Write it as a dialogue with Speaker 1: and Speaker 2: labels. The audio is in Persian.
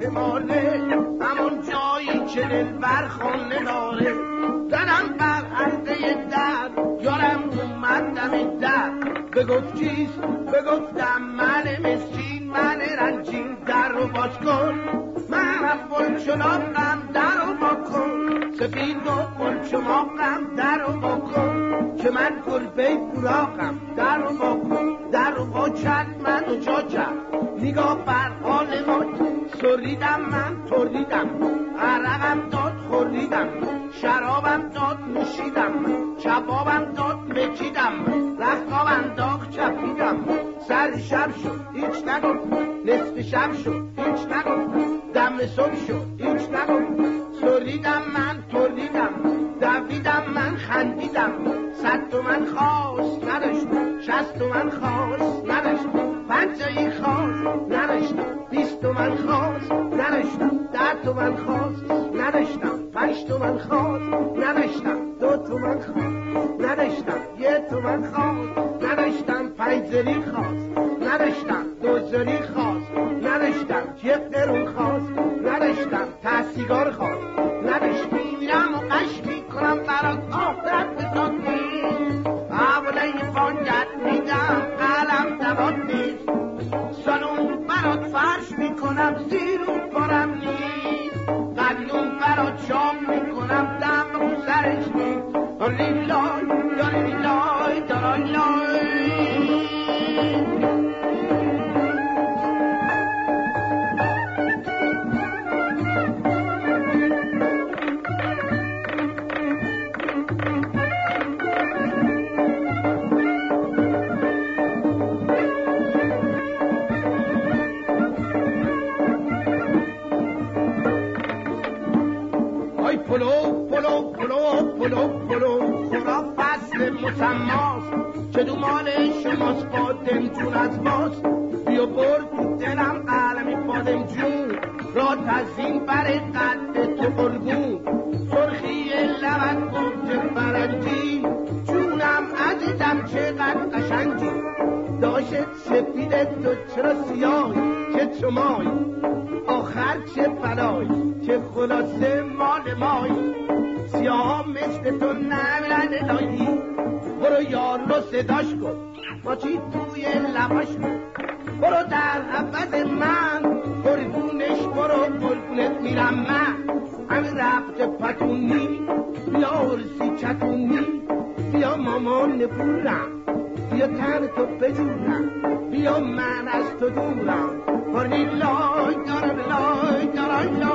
Speaker 1: شمس الاماله همون جایی که دل خونه داره. زدم بر حلقه در یارم اومد دم در بگفت چیست بگفتم من مسکین من رنجین در رو باز کن. من افول شلاقم در رو با کن. سفید و شماقم در رو با کن. که من گربه براقم در رو با کن. در رو با چند من و جا نگاه بر حال سریدم من تردیدم عرقم داد خوردیدم. شرابم داد نوشیدم. چبابم داد مکیدم رختاب انداخت چپیدم. سر شب شد هیچ نگفت. نصف شب شد هیچ نگفت. دم صبح شد هیچ نگفت. سریدم من تردیدم دویدم من خندیدم. صد من خواست نداشتم شست من خواست نداشتم پنجایی خواست بیست من خواست نداشتم ده من خواست نداشتم پنج من خواست نداشتم دو من خواست نداشتم یه من خواست نداشتم پنج زری خواست نداشتم دو زری خواست نداشتم یه قرون خواست نداشتم تحسیگار خواست نداشتم میرم و قش می‌کنم برات آخرت بساتی اوله بانگت می‌کنم زیر و بارم نیست. قدیون برات شام می‌کنم دم رو سرش نیست. لیلای لیلای لیلای. پلو پلو خدا فصل مسماست چه دو مال شماست بادم جون از ماست بیا برد تو دلم قلمی بادم جون را تزین بر قد تو قلبون سرخی لبت بود فرنجی جونم عزیزم چقدر قشنگی داشت سپید تو چرا سیاهی چه چمای آخر چه بلای چه خلاصه مال مای سیاه مثل تو نمیرن الهی برو یار رو صداش کن. با چی توی لباش برو در عوض من. قربونش برو قربونت میرم من. همین رفت پتونی بیا ارسی چتونی بیا مامان نبورم بیا تن تو بجورم. بیا من از تو دورم. برنی لای لای لای.